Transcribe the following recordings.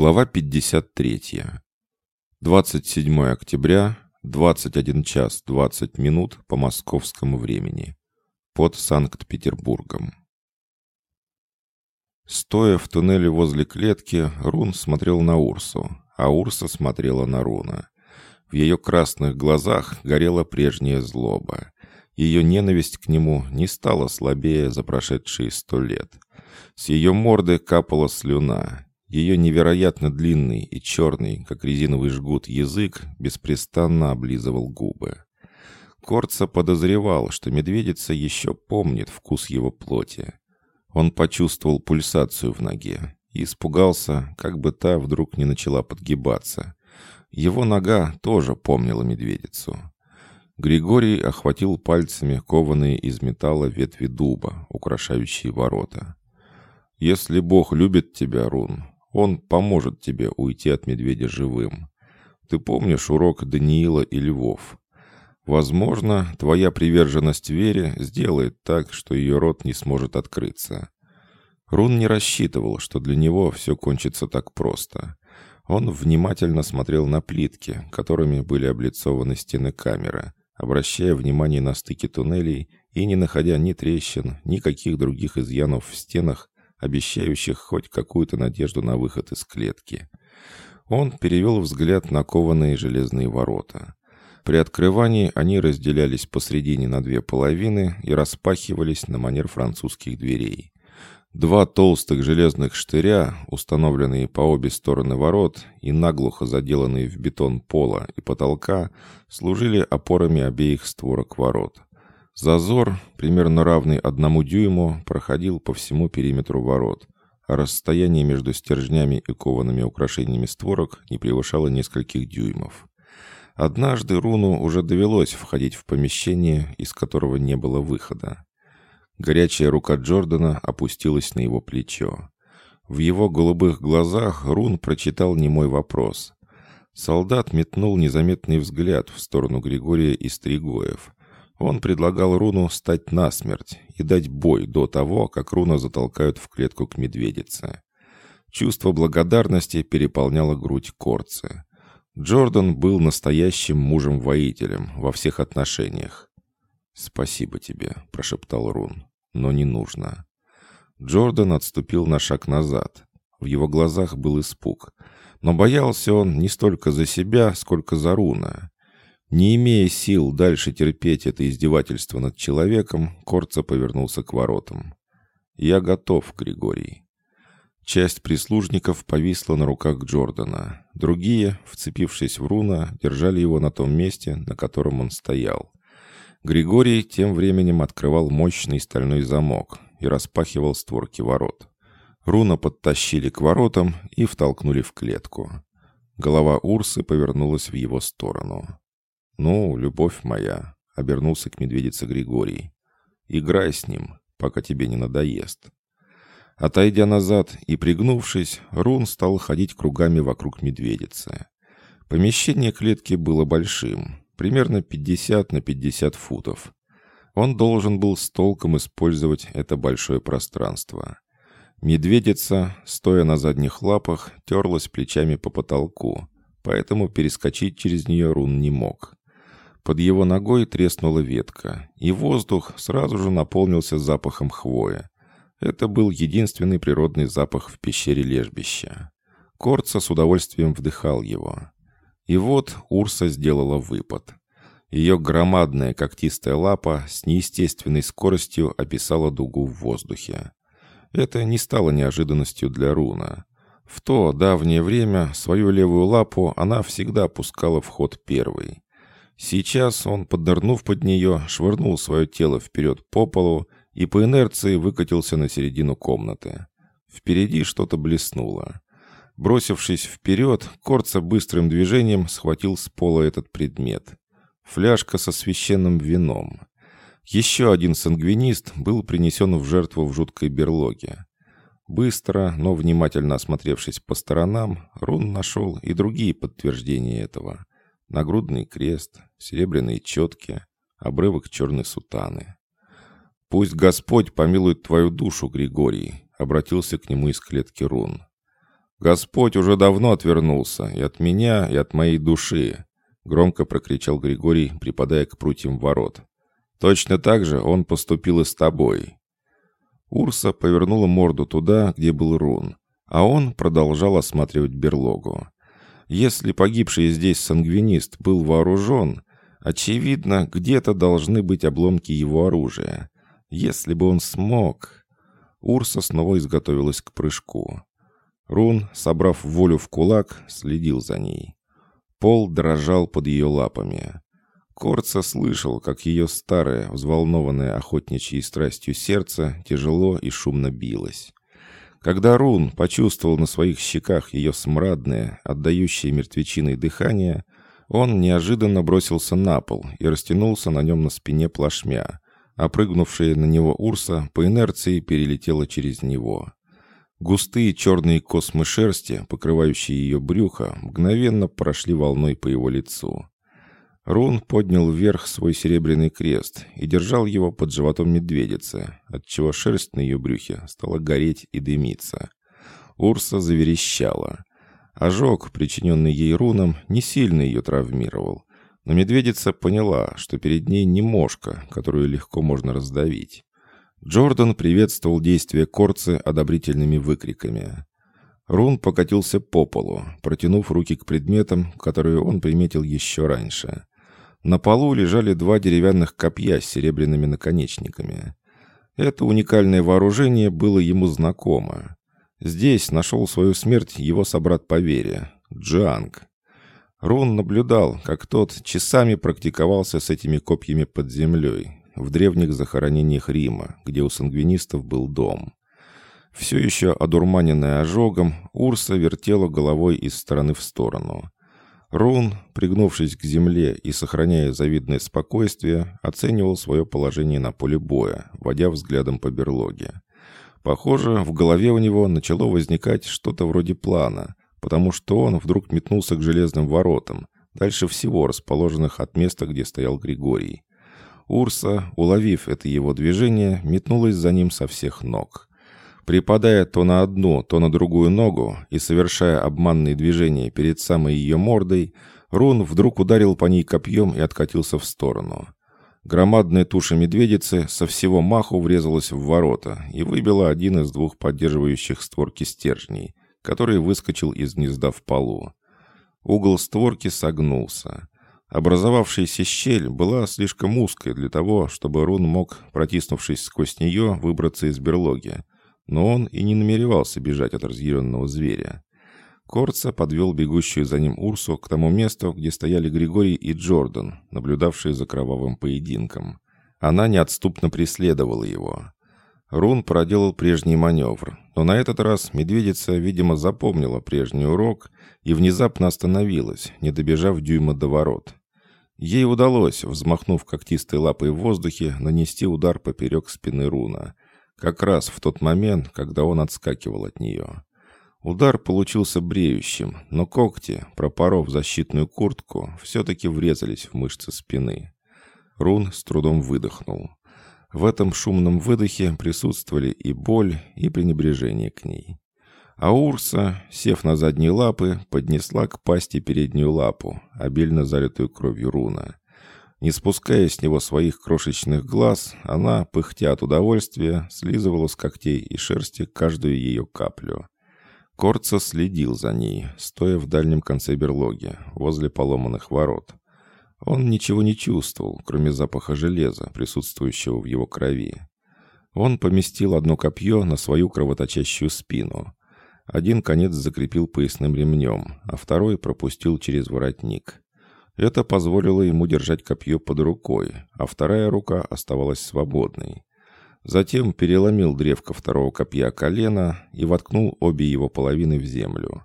Глава 53. 27 октября, 21 час 20 минут по московскому времени. Под Санкт-Петербургом. Стоя в туннеле возле клетки, Рун смотрел на Урсу, а Урса смотрела на Руна. В ее красных глазах горела прежняя злоба. Ее ненависть к нему не стала слабее за прошедшие сто лет. С ее морды капала слюна, ее невероятно длинный и черный, как резиновый жгут, язык беспрестанно облизывал губы. Корца подозревал, что медведица еще помнит вкус его плоти. Он почувствовал пульсацию в ноге и испугался, как бы та вдруг не начала подгибаться. Его нога тоже помнила медведицу. Григорий охватил пальцами кованые из металла ветви дуба, украшающие ворота. «Если Бог любит тебя, Рун, он поможет тебе уйти от медведя живым. Ты помнишь урок Даниила и Львов? Возможно, твоя приверженность вере сделает так, что ее рот не сможет открыться. Рун не рассчитывал, что для него все кончится так просто. Он внимательно смотрел на плитки, которыми были облицованы стены камеры, обращая внимание на стыки туннелей и не находя ни трещин, ни каких других изъянов в стенах, обещающих хоть какую-то надежду на выход из клетки. Он перевел взгляд на кованые железные ворота. При открывании они разделялись посредине на две половины и распахивались на манер французских дверей. Два толстых железных штыря, установленные по обе стороны ворот и наглухо заделанные в бетон пола и потолка, служили опорами обеих створок ворот. Зазор, примерно равный одному дюйму, проходил по всему периметру ворот, а расстояние между стержнями и коваными украшениями створок не превышало нескольких дюймов. Однажды Руну уже довелось входить в помещение, из которого не было выхода. Горячая рука Джордана опустилась на его плечо. В его голубых глазах Рун прочитал немой вопрос. Солдат метнул незаметный взгляд в сторону Григория и Стригоев, он предлагал руну стать насмерть и дать бой до того, как руна затолкают в клетку к медведице. Чувство благодарности переполняло грудь Корцы. Джордан был настоящим мужем-воителем во всех отношениях. «Спасибо тебе», — прошептал Рун, — «но не нужно». Джордан отступил на шаг назад. В его глазах был испуг. Но боялся он не столько за себя, сколько за Руна. Не имея сил дальше терпеть это издевательство над человеком, Корца повернулся к воротам. «Я готов, Григорий». Часть прислужников повисла на руках Джордана. Другие, вцепившись в руна, держали его на том месте, на котором он стоял. Григорий тем временем открывал мощный стальной замок и распахивал створки ворот. Руна подтащили к воротам и втолкнули в клетку. Голова Урсы повернулась в его сторону. «Ну, любовь моя», — обернулся к медведице Григорий. «Играй с ним, пока тебе не надоест». Отойдя назад и пригнувшись, Рун стал ходить кругами вокруг медведицы. Помещение клетки было большим, примерно 50 на 50 футов. Он должен был с толком использовать это большое пространство. Медведица, стоя на задних лапах, терлась плечами по потолку, поэтому перескочить через нее Рун не мог. Под его ногой треснула ветка, и воздух сразу же наполнился запахом хвоя. Это был единственный природный запах в пещере лежбища. Корца с удовольствием вдыхал его. И вот Урса сделала выпад. Ее громадная когтистая лапа с неестественной скоростью описала дугу в воздухе. Это не стало неожиданностью для Руна. В то давнее время свою левую лапу она всегда пускала в ход первой. Сейчас он, поднырнув под нее, швырнул свое тело вперед по полу и по инерции выкатился на середину комнаты. Впереди что-то блеснуло. Бросившись вперед, Корца быстрым движением схватил с пола этот предмет. Фляжка со священным вином. Еще один сангвинист был принесен в жертву в жуткой берлоге. Быстро, но внимательно осмотревшись по сторонам, Рун нашел и другие подтверждения этого нагрудный крест, серебряные четки, обрывок черной сутаны. «Пусть Господь помилует твою душу, Григорий», — обратился к нему из клетки рун. «Господь уже давно отвернулся и от меня, и от моей души», громко прокричал Григорий, припадая к прутьям ворот. «Точно так же он поступил и с тобой». Урса повернула морду туда, где был рун, а он продолжал осматривать берлогу. Если погибший здесь сангвинист был вооружен, очевидно, где-то должны быть обломки его оружия. Если бы он смог... Урса снова изготовилась к прыжку. Рун, собрав волю в кулак, следил за ней. Пол дрожал под ее лапами. Корца слышал, как ее старое, взволнованное охотничьей страстью сердце тяжело и шумно билось. Когда Рун почувствовал на своих щеках ее смрадное, отдающее мертвечиной дыхание, он неожиданно бросился на пол и растянулся на нем на спине плашмя, а прыгнувшая на него Урса по инерции перелетела через него. Густые черные космы шерсти, покрывающие ее брюхо, мгновенно прошли волной по его лицу. Рун поднял вверх свой серебряный крест и держал его под животом медведицы, отчего шерсть на ее брюхе стала гореть и дымиться. Урса заверещала. Ожог, причиненный ей руном, не сильно ее травмировал, но медведица поняла, что перед ней не мошка, которую легко можно раздавить. Джордан приветствовал действия Корцы одобрительными выкриками. Рун покатился по полу, протянув руки к предметам, которые он приметил еще раньше. На полу лежали два деревянных копья с серебряными наконечниками. Это уникальное вооружение было ему знакомо. Здесь нашел свою смерть его собрат по вере, Джанг. Рун наблюдал, как тот часами практиковался с этими копьями под землей, в древних захоронениях Рима, где у сангвинистов был дом. Все еще одурманенная ожогом, Урса вертела головой из стороны в сторону. Рун, пригнувшись к земле и сохраняя завидное спокойствие, оценивал свое положение на поле боя, водя взглядом по берлоге. Похоже, в голове у него начало возникать что-то вроде плана, потому что он вдруг метнулся к железным воротам, дальше всего расположенных от места, где стоял Григорий. Урса, уловив это его движение, метнулась за ним со всех ног. Припадая то на одну, то на другую ногу и совершая обманные движения перед самой ее мордой, Рун вдруг ударил по ней копьем и откатился в сторону. Громадная туша медведицы со всего маху врезалась в ворота и выбила один из двух поддерживающих створки стержней, который выскочил из гнезда в полу. Угол створки согнулся. Образовавшаяся щель была слишком узкой для того, чтобы Рун мог, протиснувшись сквозь нее, выбраться из берлоги, но он и не намеревался бежать от разъяренного зверя. Корца подвел бегущую за ним Урсу к тому месту, где стояли Григорий и Джордан, наблюдавшие за кровавым поединком. Она неотступно преследовала его. Рун проделал прежний маневр, но на этот раз медведица, видимо, запомнила прежний урок и внезапно остановилась, не добежав дюйма до ворот. Ей удалось, взмахнув когтистой лапой в воздухе, нанести удар поперек спины Руна, как раз в тот момент, когда он отскакивал от нее. Удар получился бреющим, но когти, пропоров защитную куртку, все-таки врезались в мышцы спины. Рун с трудом выдохнул. В этом шумном выдохе присутствовали и боль, и пренебрежение к ней. А Урса, сев на задние лапы, поднесла к пасти переднюю лапу, обильно залитую кровью руна. Не спуская с него своих крошечных глаз, она, пыхтя от удовольствия, слизывала с когтей и шерсти каждую ее каплю. Корца следил за ней, стоя в дальнем конце берлоги, возле поломанных ворот. Он ничего не чувствовал, кроме запаха железа, присутствующего в его крови. Он поместил одно копье на свою кровоточащую спину. Один конец закрепил поясным ремнем, а второй пропустил через воротник. Это позволило ему держать копье под рукой, а вторая рука оставалась свободной. Затем переломил древко второго копья колена и воткнул обе его половины в землю.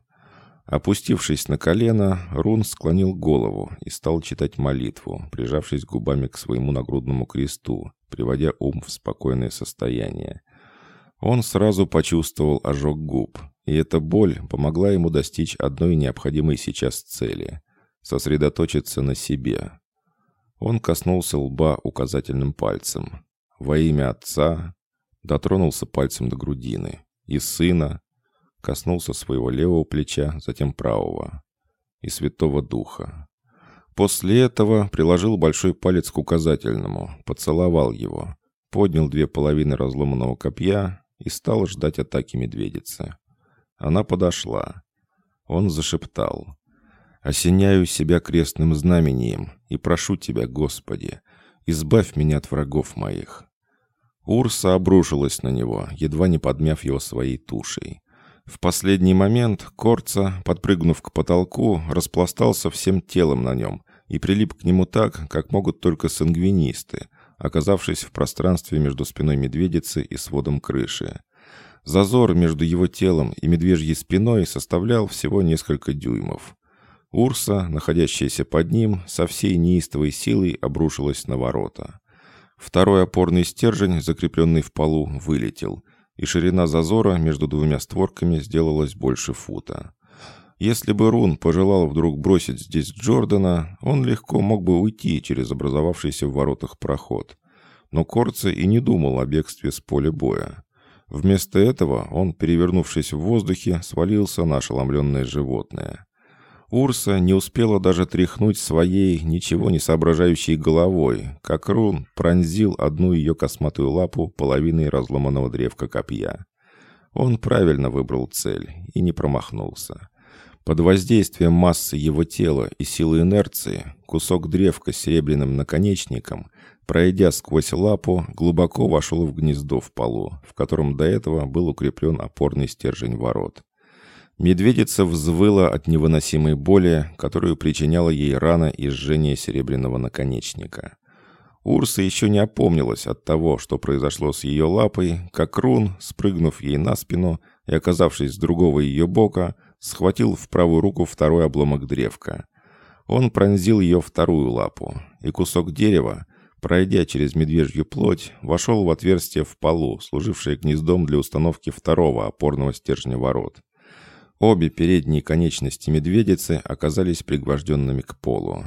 Опустившись на колено, Рун склонил голову и стал читать молитву, прижавшись губами к своему нагрудному кресту, приводя ум в спокойное состояние. Он сразу почувствовал ожог губ, и эта боль помогла ему достичь одной необходимой сейчас цели сосредоточиться на себе. Он коснулся лба указательным пальцем. Во имя отца дотронулся пальцем до грудины. И сына. коснулся своего левого плеча, затем правого. И Святого Духа. После этого приложил большой палец к указательному, поцеловал его, поднял две половины разломанного копья и стал ждать атаки медведицы. Она подошла. Он зашептал. «Осеняю себя крестным знамением и прошу тебя, Господи, избавь меня от врагов моих». Урса обрушилась на него, едва не подмяв его своей тушей. В последний момент Корца, подпрыгнув к потолку, распластался всем телом на нем и прилип к нему так, как могут только сангвинисты, оказавшись в пространстве между спиной медведицы и сводом крыши. Зазор между его телом и медвежьей спиной составлял всего несколько дюймов. Урса, находящаяся под ним, со всей неистовой силой обрушилась на ворота. Второй опорный стержень, закрепленный в полу, вылетел, и ширина зазора между двумя створками сделалась больше фута. Если бы Рун пожелал вдруг бросить здесь Джордана, он легко мог бы уйти через образовавшийся в воротах проход. Но Корце и не думал о бегстве с поля боя. Вместо этого он, перевернувшись в воздухе, свалился на ошеломленное животное. Урса не успела даже тряхнуть своей, ничего не соображающей головой, как Рун пронзил одну ее косматую лапу половиной разломанного древка копья. Он правильно выбрал цель и не промахнулся. Под воздействием массы его тела и силы инерции кусок древка с серебряным наконечником, пройдя сквозь лапу, глубоко вошел в гнездо в полу, в котором до этого был укреплен опорный стержень ворот. Медведица взвыла от невыносимой боли, которую причиняла ей рана и жжение серебряного наконечника. Урса еще не опомнилась от того, что произошло с ее лапой, как Рун, спрыгнув ей на спину и оказавшись с другого ее бока, схватил в правую руку второй обломок древка. Он пронзил ее вторую лапу, и кусок дерева, пройдя через медвежью плоть, вошел в отверстие в полу, служившее гнездом для установки второго опорного стержня ворот. Обе передние конечности медведицы оказались пригвожденными к полу.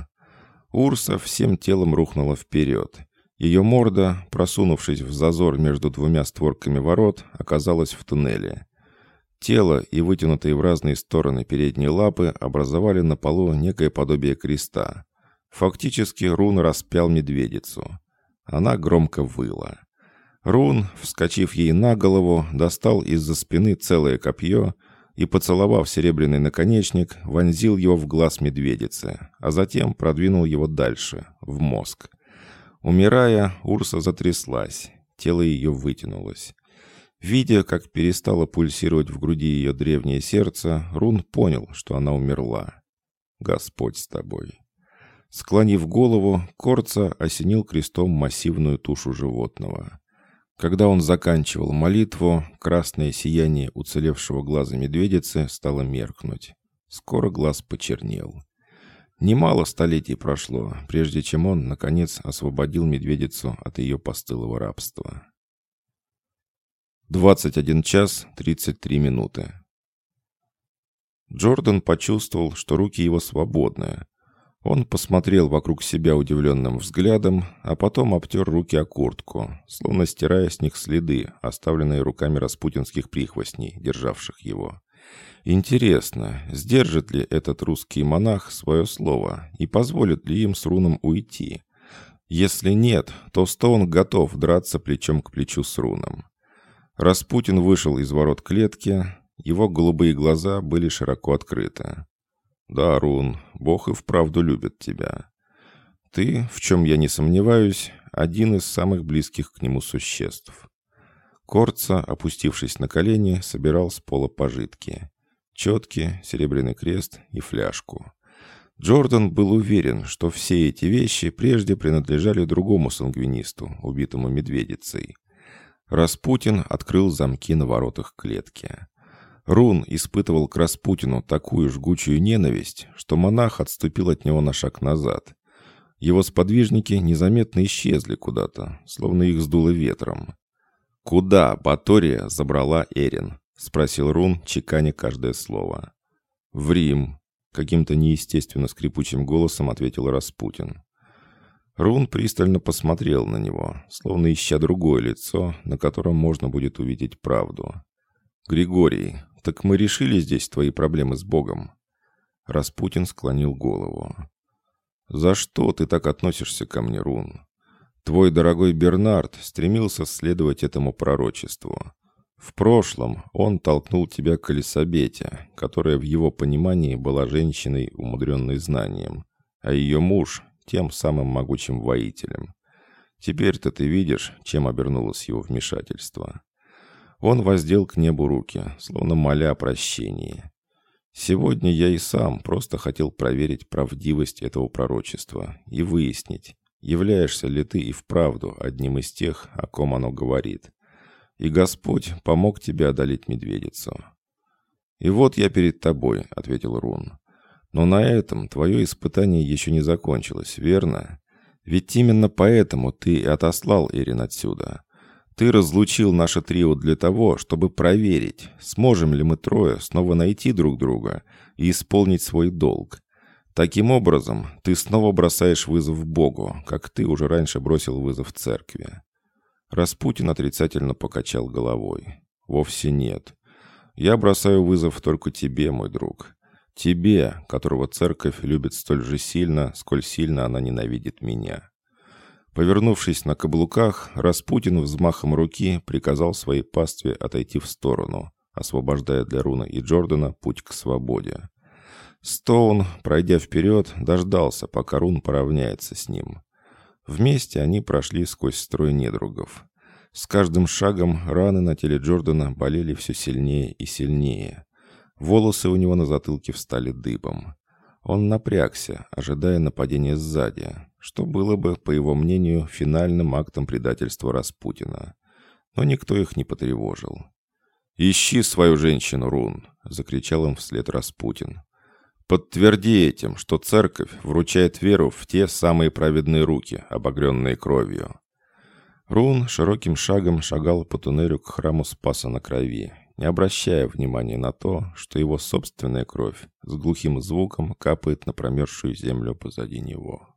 Урса всем телом рухнула вперед. Ее морда, просунувшись в зазор между двумя створками ворот, оказалась в туннеле. Тело и вытянутые в разные стороны передние лапы образовали на полу некое подобие креста. Фактически Рун распял медведицу. Она громко выла. Рун, вскочив ей на голову, достал из-за спины целое копье и, поцеловав серебряный наконечник, вонзил его в глаз медведицы, а затем продвинул его дальше, в мозг. Умирая, Урса затряслась, тело ее вытянулось. Видя, как перестало пульсировать в груди ее древнее сердце, Рун понял, что она умерла. «Господь с тобой». Склонив голову, Корца осенил крестом массивную тушу животного. Когда он заканчивал молитву, красное сияние уцелевшего глаза медведицы стало меркнуть. Скоро глаз почернел. Немало столетий прошло, прежде чем он, наконец, освободил медведицу от ее постылого рабства. 21 час 33 минуты. Джордан почувствовал, что руки его свободны. Он посмотрел вокруг себя удивленным взглядом, а потом обтер руки о куртку, словно стирая с них следы, оставленные руками распутинских прихвостней, державших его. Интересно, сдержит ли этот русский монах свое слово и позволит ли им с руном уйти? Если нет, то Стоун готов драться плечом к плечу с руном. Распутин вышел из ворот клетки, его голубые глаза были широко открыты. «Да, Рун, Бог и вправду любит тебя. Ты, в чем я не сомневаюсь, один из самых близких к нему существ». Корца, опустившись на колени, собирал с пола пожитки. Четки, серебряный крест и фляжку. Джордан был уверен, что все эти вещи прежде принадлежали другому сангвинисту, убитому медведицей. Распутин открыл замки на воротах клетки. Рун испытывал к Распутину такую жгучую ненависть, что монах отступил от него на шаг назад. Его сподвижники незаметно исчезли куда-то, словно их сдуло ветром. «Куда Батория забрала Эрин?» — спросил Рун, чеканя каждое слово. «В Рим», — каким-то неестественно скрипучим голосом ответил Распутин. Рун пристально посмотрел на него, словно ища другое лицо, на котором можно будет увидеть правду. «Григорий, так мы решили здесь твои проблемы с Богом». Распутин склонил голову. «За что ты так относишься ко мне, Рун? Твой дорогой Бернард стремился следовать этому пророчеству. В прошлом он толкнул тебя к Элисабете, которая в его понимании была женщиной, умудренной знанием, а ее муж — тем самым могучим воителем. Теперь-то ты видишь, чем обернулось его вмешательство. Он воздел к небу руки, словно моля о прощении. Сегодня я и сам просто хотел проверить правдивость этого пророчества и выяснить, являешься ли ты и вправду одним из тех, о ком оно говорит. И Господь помог тебе одолеть медведицу. «И вот я перед тобой», — ответил Рун. «Но на этом твое испытание еще не закончилось, верно? Ведь именно поэтому ты и отослал Эрин отсюда. Ты разлучил наше трио для того, чтобы проверить, сможем ли мы трое снова найти друг друга и исполнить свой долг. Таким образом, ты снова бросаешь вызов Богу, как ты уже раньше бросил вызов церкви. Распутин отрицательно покачал головой. Вовсе нет. Я бросаю вызов только тебе, мой друг. Тебе, которого церковь любит столь же сильно, сколь сильно она ненавидит меня. Повернувшись на каблуках, Распутин взмахом руки приказал своей пастве отойти в сторону, освобождая для Руна и Джордана путь к свободе. Стоун, пройдя вперед, дождался, пока Рун поравняется с ним. Вместе они прошли сквозь строй недругов. С каждым шагом раны на теле Джордана болели все сильнее и сильнее. Волосы у него на затылке встали дыбом. Он напрягся, ожидая нападения сзади, что было бы, по его мнению, финальным актом предательства Распутина. Но никто их не потревожил. «Ищи свою женщину, Рун!» — закричал им вслед Распутин. «Подтверди этим, что церковь вручает веру в те самые праведные руки, обогренные кровью». Рун широким шагом шагал по туннелю к храму Спаса на Крови, не обращая внимания на то, что его собственная кровь с глухим звуком капает на промерзшую землю позади него.